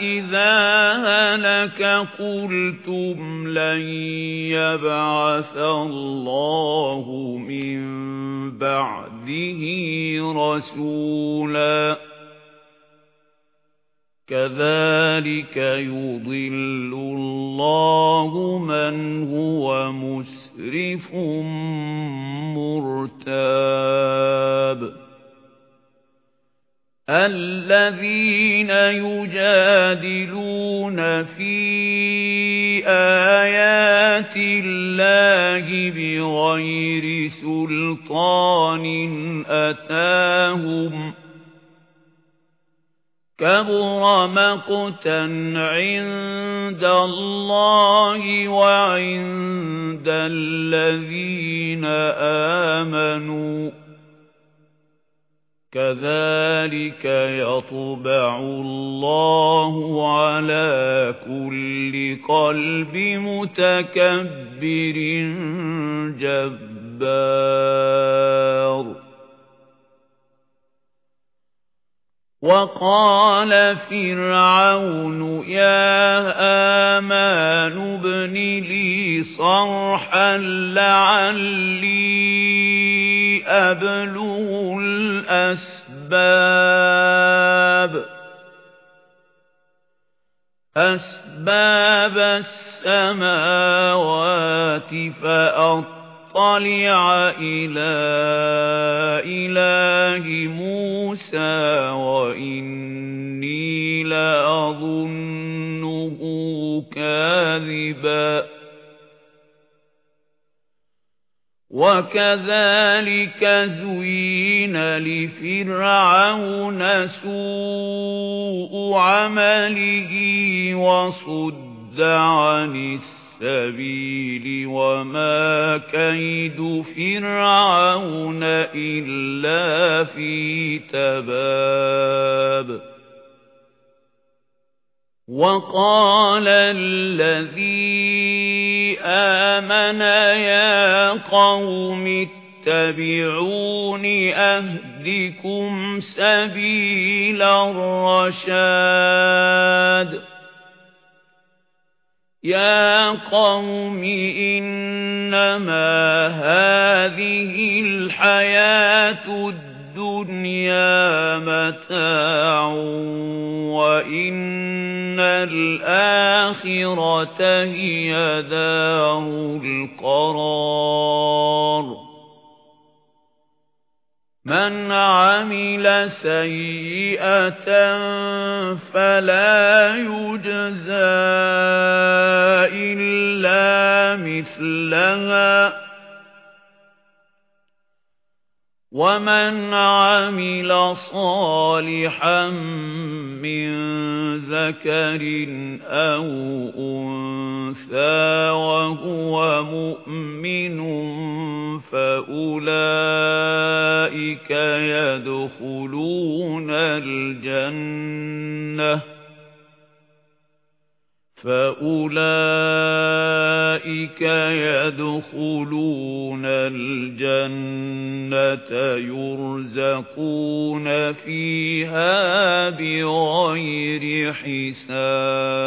إِذَا هَلَكَ قُلْتُمْ لَن يَبْعَثَ اللَّهُ مِن بَعْدِهِ رَسُولًا كَذَلِكَ يُضِلُّ اللَّهُ مَنْ هُوَ مُسْرِفٌ مُرْتَابٌ الَّذِينَ يُجَادِلُونَ فِي آيَاتِ اللَّهِ بِغَيْرِ سُلْطَانٍ أَتَاهُمْ كَبُرَ مَقْتًا عِندَ اللَّهِ وَعِندَ الَّذِينَ آمَنُوا كَذَلِكَ يَطْبَعُ اللَّهُ عَلَى كُلِّ قَلْبِ مُتَكَبِّرٍ جَبَّارٍ. وَقَالَ فِرْعَوْنُ يَا آمَانُ ابْنِ لِي صَرْحًا لَعَلِّي أَبْلُغُ الْأَسْبَابَ. أَسْبَابَ السَّمَاوَاتِ فَأَطَّلِعَ إِلَى إِلَٰهِ مُوسَى وَإِنِّي وَكَذَلِكَ زُيِّنَ لِفِرْعَوْنَ سُوءُ عَمَلِهِ وَصُدَّ عَنِ السَّبِيلِ وَمَا كَيْدُ فِرْعَوْنَ إِلَّا فِي تَبَابٍ. وَقَالَ الَّذِي آمَنَ يَا قَوْمِ اتَّبِعُونِ أَهْدِكُمْ سَبِيلَ الرَّشَادِ. يَا قَوْمِ إِنَّمَا هَذِهِ الْحَيَاةُ الدُّنْيَا مَتَاعٌ وَإِنَّ الْآخِرَةَ هِيَ دَارُ الْقَرَارِ. مَنْ عَمِلَ سَيِّئَةً فَلَا يُجْزَى إِلَّا مِثْلَهَا. وَمَنْ عَمِلَ صَالِحًا مِنْ ذَكَرٍ أَوْ أُنْثَى وَهُوَ مُؤْمِنٌ فَأُولَئِكَ يَدْخُلُونَ الْجَنَّةَ فَأُولَئِكَ يَدْخُلُونَ الْجَنَّةَ يُرْزَقُونَ فِيهَا بِغَيْرِ حِسَابٍ